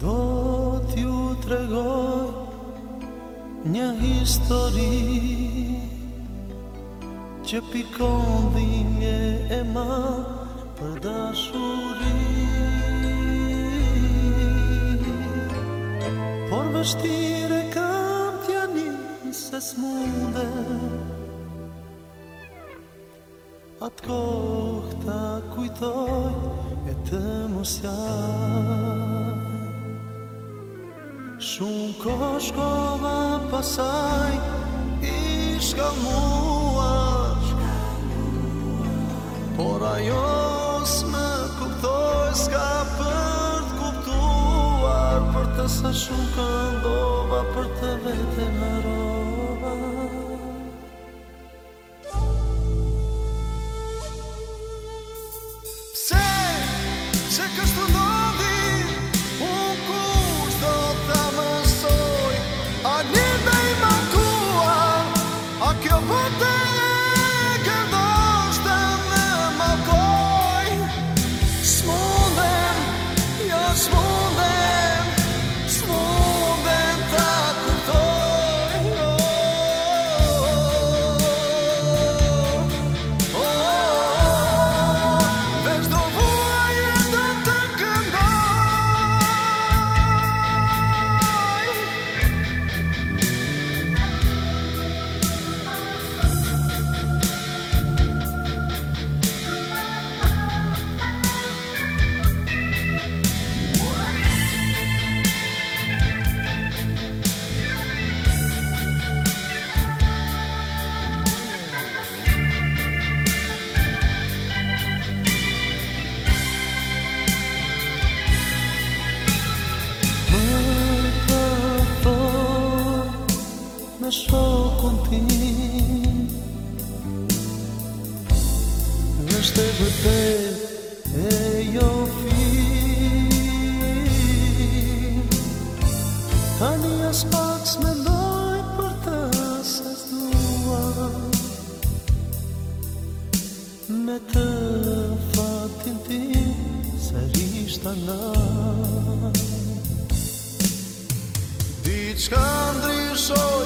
Do t'ju të regoj Një histori Që pikon dhinje e ma Për dashuri Por vështire kam t'ja një Se s'munde Atë kohë t'a kujtoj E të mosjan Shumë ko shkova pasaj Ishka mua Por ajo s'me kuptoj S'ka për t'kuptuar Për të sa shumë këndova Për të vete në ro me shokon ti Nështë e vërtet e jo fi Ta një as pak s'me doj për të se s'dua Me të fatin ti se rishtë të nga Shka ndrysoj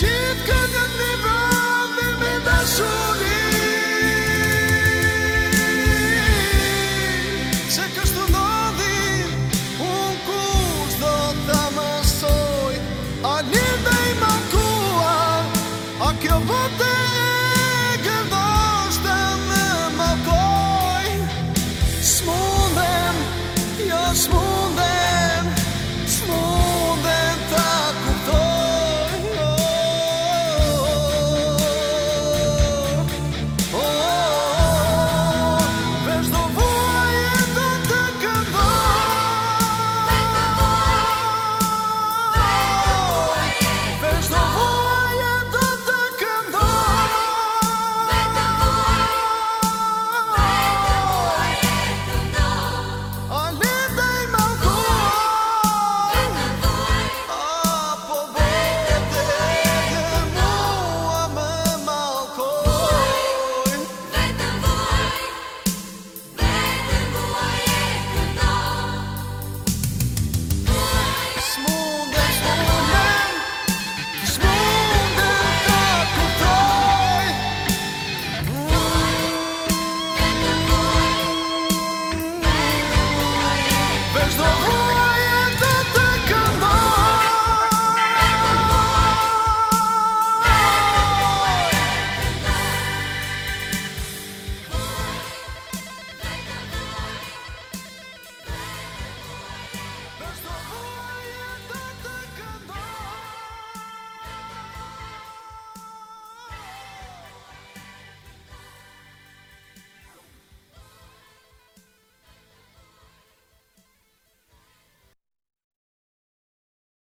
Дітка за небо не дашо.